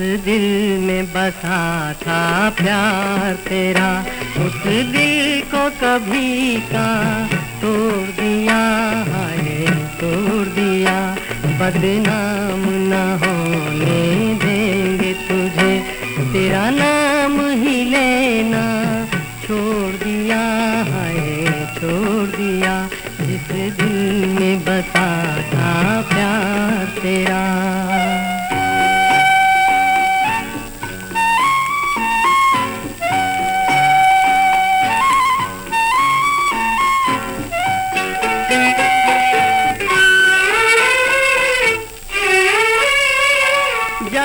दिल में बसा था प्यार तेरा। उस दिल को कभी का तोड़ दिया है तोड़ दिया। बदनाम न होने देंगे तुझे। तेरा नाम ही लेना छोड़ दिया है छोड़ दिया। जिस दिल में बसा था प्यार तेरा।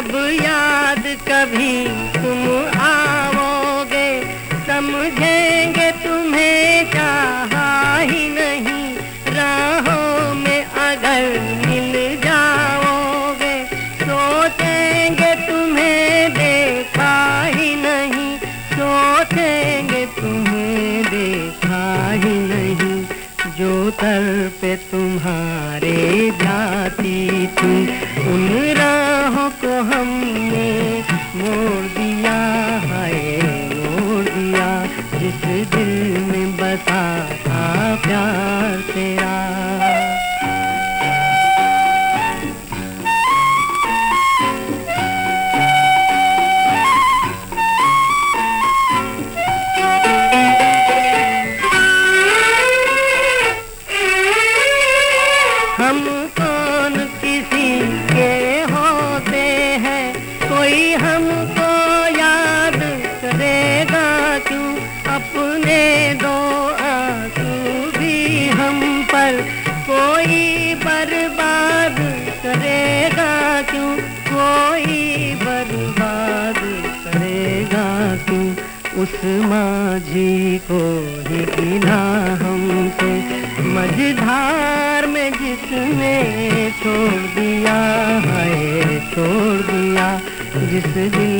जब याद कभी तुम आओगे, समझेंगे तुम्हें चाहा ही नहीं। राहों में अगर मिल जाओगे, सोचेंगे तुम्हें देखा ही नहीं, सोचेंगे तुम्हें देखा ही नहीं। तर पे तुम्हारे जाती थी। उन राहों को हमने मोड़ दिया है मोड़ दिया। जिस दिल में बसा था प्यार तेरा। अपने दो आँसू भी हम पर। कोई बर्बाद करेगा क्यों? कोई बर्बाद करेगा क्यों? उस माझी को ही गिना हमसे। मझधार में जिसने छोड़ दिया है, छोड़ दिया। जिस दिल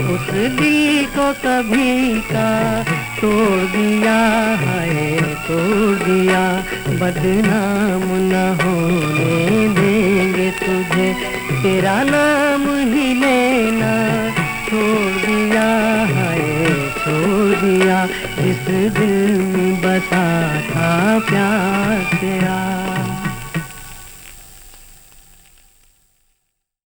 उस दिल को कभी का तोड़ दिया है, तोड़ दिया। बदनाम न होने देंगे तुझे, तेरा नाम ही लेना। छोड़ दिया है, छोड़ दिया, जिस दिल में बसा था प्यार तेरा।